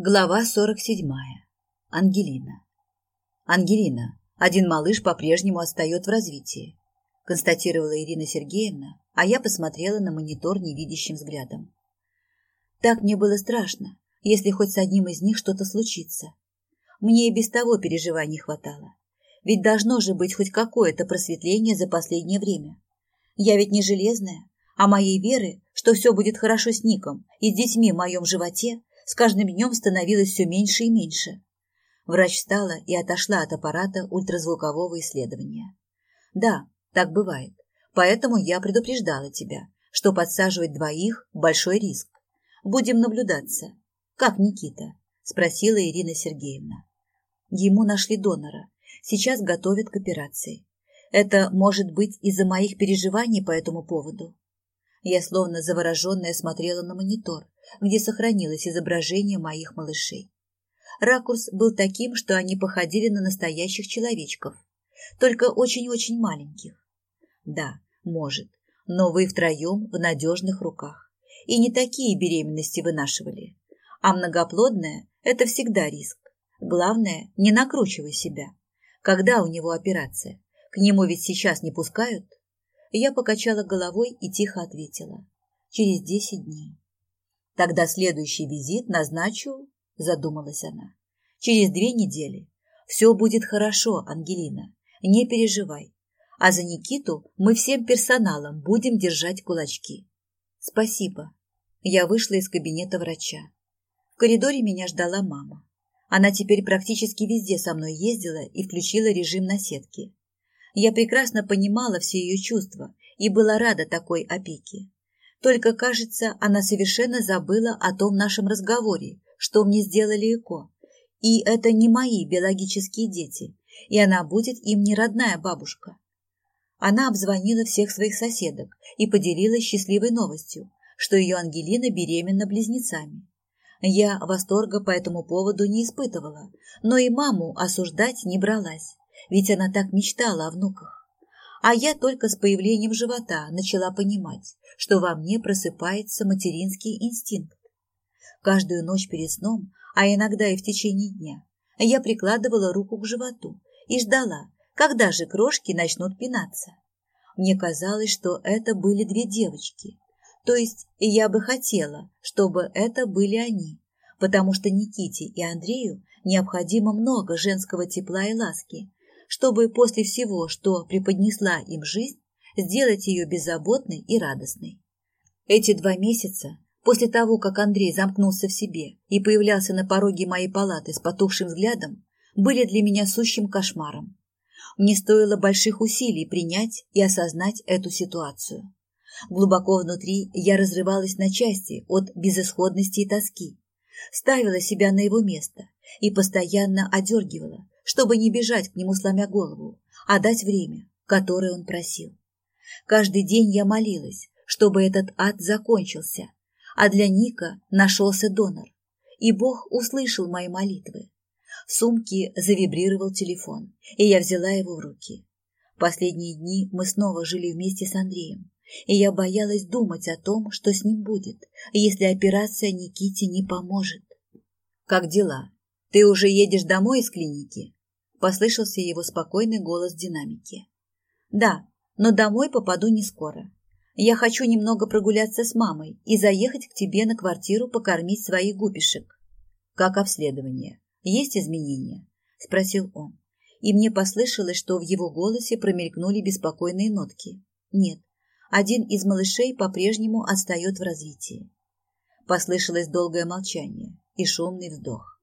Глава 47. Ангелина. Ангелина, один малыш по-прежнему отстает в развитии, констатировала Ирина Сергеевна, а я посмотрела на монитор невидящим взглядом. Так мне было страшно, если хоть с одним из них что-то случится. Мне и без того переживаний хватало. Ведь должно же быть хоть какое-то просветление за последнее время. Я ведь не железная, а моей веры, что все будет хорошо с Ником и с детьми в моем животе, с каждым днем становилось все меньше и меньше. Врач встала и отошла от аппарата ультразвукового исследования. Да, так бывает. Поэтому я предупреждала тебя, что подсаживать двоих – большой риск. Будем наблюдаться. Как Никита? Спросила Ирина Сергеевна. Ему нашли донора. Сейчас готовят к операции. Это может быть из-за моих переживаний по этому поводу. Я словно завороженная смотрела на монитор, где сохранилось изображение моих малышей. Ракурс был таким, что они походили на настоящих человечков, только очень-очень маленьких. Да, может, но вы втроем в надежных руках. И не такие беременности вынашивали. А многоплодная – это всегда риск. Главное, не накручивай себя. Когда у него операция? К нему ведь сейчас не пускают? Я покачала головой и тихо ответила. Через десять дней. Тогда следующий визит назначу, задумалась она. Через две недели. Все будет хорошо, Ангелина. Не переживай. А за Никиту мы всем персоналом будем держать кулачки. Спасибо. Я вышла из кабинета врача. В коридоре меня ждала мама. Она теперь практически везде со мной ездила и включила режим на сетке. Я прекрасно понимала все ее чувства и была рада такой опеке. Только, кажется, она совершенно забыла о том нашем разговоре, что мне сделали ЭКО. И это не мои биологические дети, и она будет им не родная бабушка. Она обзвонила всех своих соседок и поделилась счастливой новостью, что ее Ангелина беременна близнецами. Я восторга по этому поводу не испытывала, но и маму осуждать не бралась ведь она так мечтала о внуках. А я только с появлением живота начала понимать, что во мне просыпается материнский инстинкт. Каждую ночь перед сном, а иногда и в течение дня, я прикладывала руку к животу и ждала, когда же крошки начнут пинаться. Мне казалось, что это были две девочки. То есть я бы хотела, чтобы это были они, потому что Никите и Андрею необходимо много женского тепла и ласки, чтобы после всего, что преподнесла им жизнь, сделать ее беззаботной и радостной. Эти два месяца, после того, как Андрей замкнулся в себе и появлялся на пороге моей палаты с потухшим взглядом, были для меня сущим кошмаром. Мне стоило больших усилий принять и осознать эту ситуацию. Глубоко внутри я разрывалась на части от безысходности и тоски, ставила себя на его место и постоянно одергивала, чтобы не бежать к нему, сломя голову, а дать время, которое он просил. Каждый день я молилась, чтобы этот ад закончился, а для Ника нашелся донор, и Бог услышал мои молитвы. В сумке завибрировал телефон, и я взяла его в руки. Последние дни мы снова жили вместе с Андреем, и я боялась думать о том, что с ним будет, если операция Никите не поможет. «Как дела? Ты уже едешь домой из клиники?» Послышался его спокойный голос динамики. «Да, но домой попаду не скоро. Я хочу немного прогуляться с мамой и заехать к тебе на квартиру покормить своих гупишек». «Как обследование? Есть изменения?» – спросил он. И мне послышалось, что в его голосе промелькнули беспокойные нотки. «Нет, один из малышей по-прежнему отстает в развитии». Послышалось долгое молчание и шумный вздох.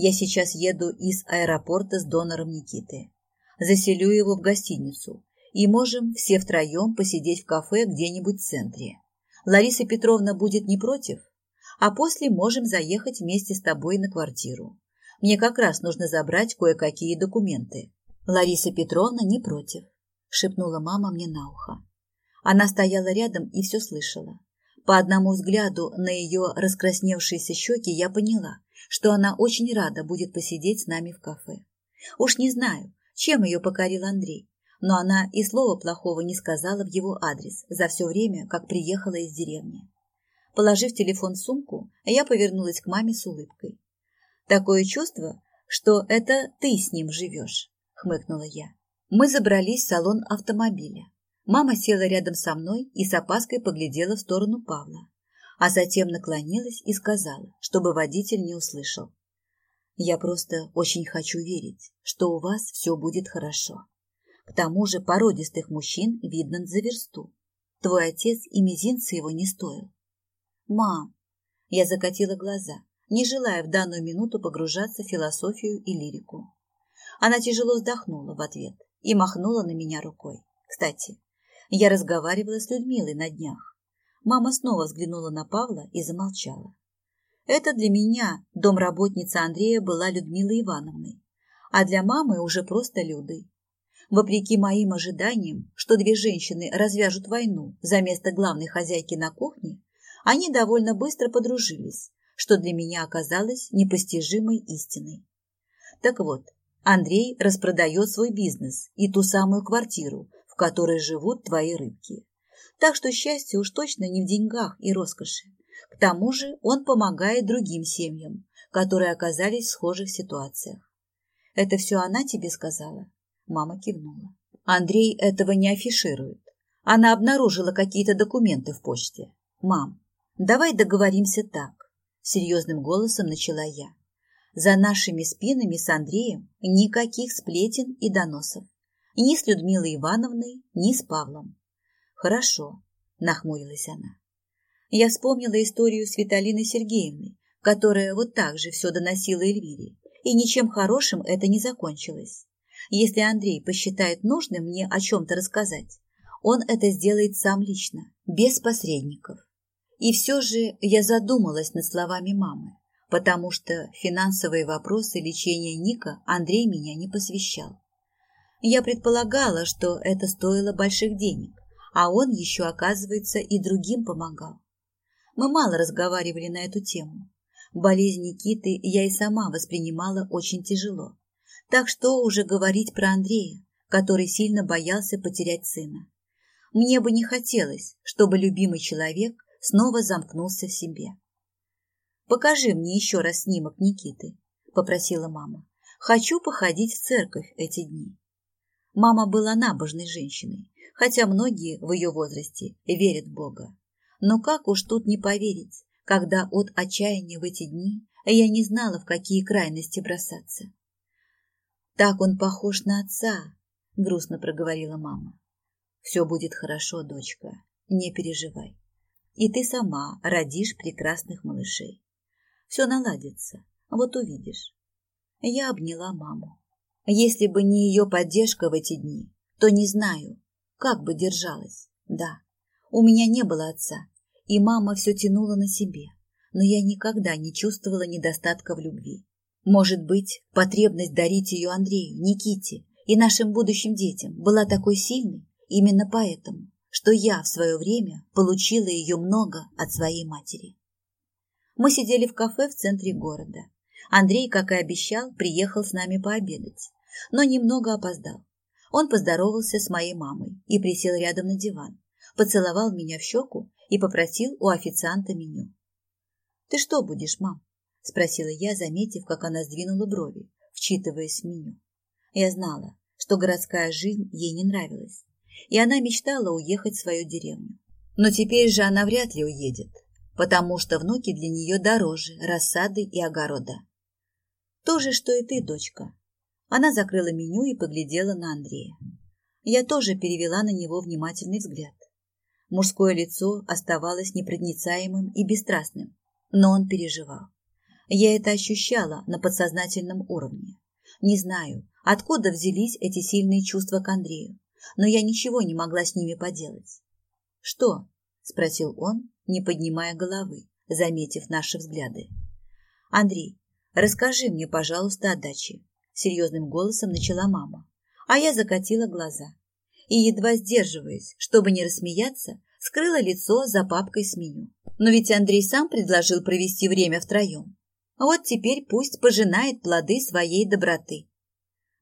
Я сейчас еду из аэропорта с донором Никиты. Заселю его в гостиницу, и можем все втроем посидеть в кафе где-нибудь в центре. Лариса Петровна будет не против, а после можем заехать вместе с тобой на квартиру. Мне как раз нужно забрать кое-какие документы. Лариса Петровна не против, шепнула мама мне на ухо. Она стояла рядом и все слышала. По одному взгляду на ее раскрасневшиеся щеки я поняла, что она очень рада будет посидеть с нами в кафе. Уж не знаю, чем ее покорил Андрей, но она и слова плохого не сказала в его адрес за все время, как приехала из деревни. Положив телефон в сумку, я повернулась к маме с улыбкой. «Такое чувство, что это ты с ним живешь», — хмыкнула я. Мы забрались в салон автомобиля. Мама села рядом со мной и с опаской поглядела в сторону Павла, а затем наклонилась и сказала, чтобы водитель не услышал. «Я просто очень хочу верить, что у вас все будет хорошо. К тому же породистых мужчин видно за версту. Твой отец и мизинца его не стоил. Мам, я закатила глаза, не желая в данную минуту погружаться в философию и лирику. Она тяжело вздохнула в ответ и махнула на меня рукой. Кстати, я разговаривала с Людмилой на днях. Мама снова взглянула на Павла и замолчала. Это для меня домработница Андрея была Людмилой Ивановной, а для мамы уже просто Людой. Вопреки моим ожиданиям, что две женщины развяжут войну за место главной хозяйки на кухне, они довольно быстро подружились, что для меня оказалось непостижимой истиной. Так вот, Андрей распродает свой бизнес и ту самую квартиру, в которой живут твои рыбки. Так что счастье уж точно не в деньгах и роскоши. К тому же он помогает другим семьям, которые оказались в схожих ситуациях. Это все она тебе сказала? Мама кивнула. Андрей этого не афиширует. Она обнаружила какие-то документы в почте. Мам, давай договоримся так. Серьезным голосом начала я. За нашими спинами с Андреем никаких сплетен и доносов. Ни с Людмилой Ивановной, ни с Павлом. Хорошо, нахмурилась она. Я вспомнила историю с Виталиной Сергеевной, которая вот так же все доносила Эльвире, и ничем хорошим это не закончилось. Если Андрей посчитает нужным мне о чем-то рассказать, он это сделает сам лично, без посредников. И все же я задумалась над словами мамы, потому что финансовые вопросы лечения Ника Андрей меня не посвящал. Я предполагала, что это стоило больших денег, а он еще, оказывается, и другим помогал. Мы мало разговаривали на эту тему. Болезнь Никиты я и сама воспринимала очень тяжело. Так что уже говорить про Андрея, который сильно боялся потерять сына. Мне бы не хотелось, чтобы любимый человек снова замкнулся в себе. «Покажи мне еще раз снимок Никиты», – попросила мама. «Хочу походить в церковь эти дни». Мама была набожной женщиной, хотя многие в ее возрасте верят в Бога. Но как уж тут не поверить, когда от отчаяния в эти дни я не знала, в какие крайности бросаться. Так он похож на отца, грустно проговорила мама. Все будет хорошо, дочка, не переживай. И ты сама родишь прекрасных малышей. Все наладится, вот увидишь. Я обняла маму. Если бы не ее поддержка в эти дни, то не знаю, как бы держалась. Да, у меня не было отца, и мама все тянула на себе, но я никогда не чувствовала недостатка в любви. Может быть, потребность дарить ее Андрею, Никите и нашим будущим детям была такой сильной именно поэтому, что я в свое время получила ее много от своей матери. Мы сидели в кафе в центре города. Андрей, как и обещал, приехал с нами пообедать, но немного опоздал. Он поздоровался с моей мамой и присел рядом на диван, поцеловал меня в щеку и попросил у официанта меню. «Ты что будешь, мам?» – спросила я, заметив, как она сдвинула брови, вчитываясь в меню. Я знала, что городская жизнь ей не нравилась, и она мечтала уехать в свою деревню. Но теперь же она вряд ли уедет, потому что внуки для нее дороже рассады и огорода. То же, что и ты, дочка. Она закрыла меню и поглядела на Андрея. Я тоже перевела на него внимательный взгляд. Мужское лицо оставалось непроницаемым и бесстрастным, но он переживал. Я это ощущала на подсознательном уровне. Не знаю, откуда взялись эти сильные чувства к Андрею, но я ничего не могла с ними поделать. «Что?» – спросил он, не поднимая головы, заметив наши взгляды. «Андрей, расскажи мне, пожалуйста, о даче», – серьезным голосом начала мама, а я закатила глаза и, едва сдерживаясь, чтобы не рассмеяться, скрыла лицо за папкой с меню. Но ведь Андрей сам предложил провести время втроем. Вот теперь пусть пожинает плоды своей доброты.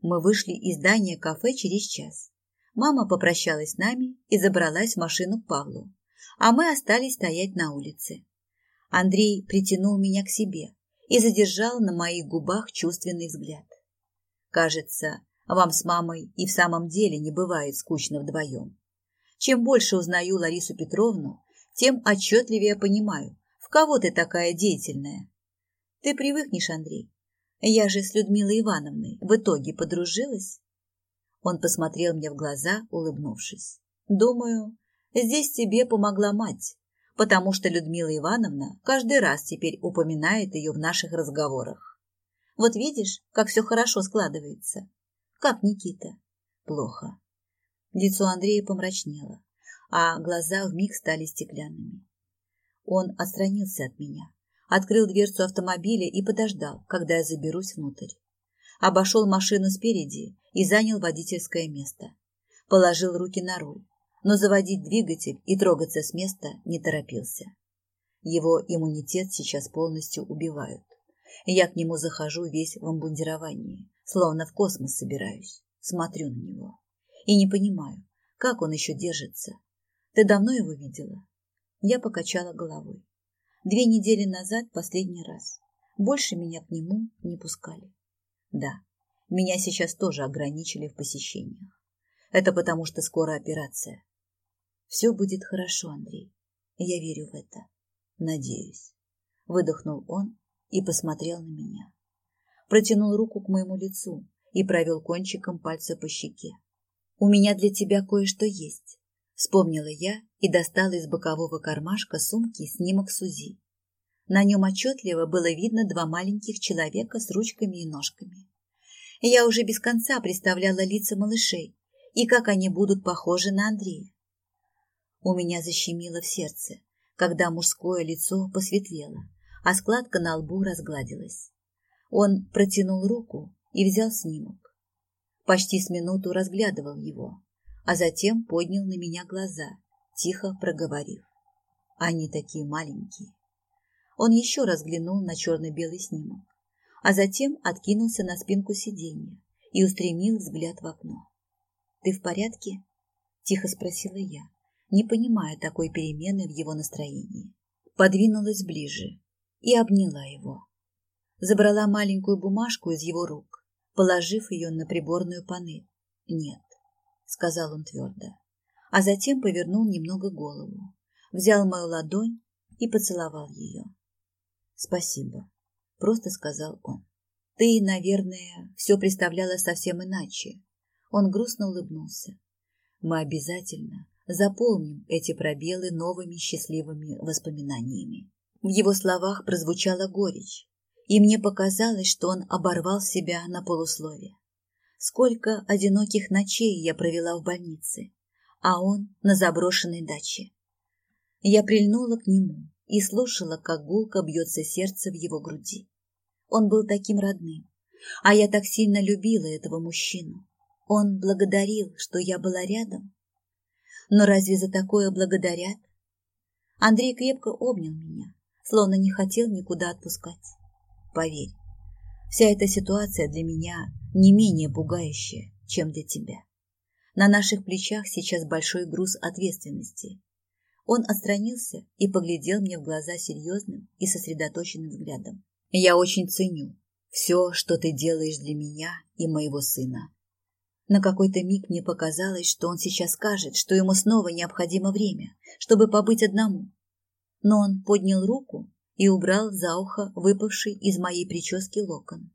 Мы вышли из здания кафе через час. Мама попрощалась с нами и забралась в машину к Павлу, а мы остались стоять на улице. Андрей притянул меня к себе и задержал на моих губах чувственный взгляд. Кажется, вам с мамой и в самом деле не бывает скучно вдвоем. Чем больше узнаю Ларису Петровну, тем отчетливее понимаю, в кого ты такая деятельная. Ты привыкнешь, Андрей. Я же с Людмилой Ивановной в итоге подружилась. Он посмотрел мне в глаза, улыбнувшись. Думаю, здесь тебе помогла мать, потому что Людмила Ивановна каждый раз теперь упоминает ее в наших разговорах. Вот видишь, как все хорошо складывается. Как Никита? Плохо. Лицо Андрея помрачнело, а глаза вмиг стали стеклянными. Он отстранился от меня, открыл дверцу автомобиля и подождал, когда я заберусь внутрь. Обошел машину спереди и занял водительское место. Положил руки на руль, но заводить двигатель и трогаться с места не торопился. Его иммунитет сейчас полностью убивают. Я к нему захожу весь в обмундировании, словно в космос собираюсь, смотрю на него. И не понимаю, как он еще держится. Ты давно его видела? Я покачала головой. Две недели назад последний раз. Больше меня к нему не пускали. Да, меня сейчас тоже ограничили в посещениях. Это потому, что скоро операция. Все будет хорошо, Андрей. Я верю в это. Надеюсь. Выдохнул он и посмотрел на меня. Протянул руку к моему лицу и провел кончиком пальца по щеке. У меня для тебя кое-что есть. Вспомнила я и достала из бокового кармашка сумки снимок Сузи. На нем отчетливо было видно два маленьких человека с ручками и ножками. Я уже без конца представляла лица малышей и как они будут похожи на Андрея. У меня защемило в сердце, когда мужское лицо посветлело, а складка на лбу разгладилась. Он протянул руку и взял снимок. Почти с минуту разглядывал его, а затем поднял на меня глаза, тихо проговорив. Они такие маленькие. Он еще раз взглянул на черно-белый снимок, а затем откинулся на спинку сиденья и устремил взгляд в окно. «Ты в порядке?» – тихо спросила я, не понимая такой перемены в его настроении. Подвинулась ближе и обняла его. Забрала маленькую бумажку из его рук, положив ее на приборную панель. «Нет, — сказал он твердо, а затем повернул немного голову, взял мою ладонь и поцеловал ее. «Спасибо», — просто сказал он. «Ты, наверное, все представляла совсем иначе». Он грустно улыбнулся. «Мы обязательно заполним эти пробелы новыми счастливыми воспоминаниями». В его словах прозвучала горечь, и мне показалось, что он оборвал себя на полусловие. Сколько одиноких ночей я провела в больнице, а он на заброшенной даче. Я прильнула к нему и слушала, как гулко бьется сердце в его груди. Он был таким родным, а я так сильно любила этого мужчину. Он благодарил, что я была рядом. Но разве за такое благодарят? Андрей крепко обнял меня, словно не хотел никуда отпускать. Поверь, вся эта ситуация для меня не менее пугающее, чем для тебя. На наших плечах сейчас большой груз ответственности. Он отстранился и поглядел мне в глаза серьезным и сосредоточенным взглядом. Я очень ценю все, что ты делаешь для меня и моего сына. На какой-то миг мне показалось, что он сейчас скажет, что ему снова необходимо время, чтобы побыть одному. Но он поднял руку и убрал за ухо выпавший из моей прически локон.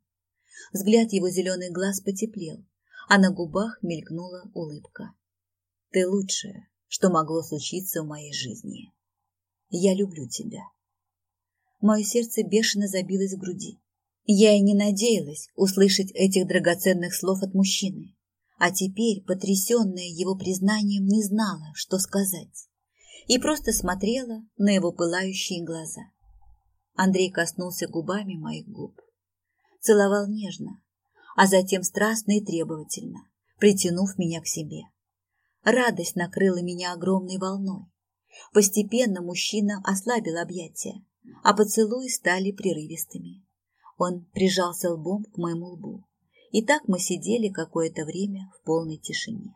Взгляд его зеленых глаз потеплел, а на губах мелькнула улыбка. Ты лучшее, что могло случиться в моей жизни. Я люблю тебя. Мое сердце бешено забилось в груди. Я и не надеялась услышать этих драгоценных слов от мужчины, а теперь, потрясенная его признанием, не знала, что сказать, и просто смотрела на его пылающие глаза. Андрей коснулся губами моих губ целовал нежно, а затем страстно и требовательно, притянув меня к себе. Радость накрыла меня огромной волной. Постепенно мужчина ослабил объятия, а поцелуи стали прерывистыми. Он прижался лбом к моему лбу, и так мы сидели какое-то время в полной тишине.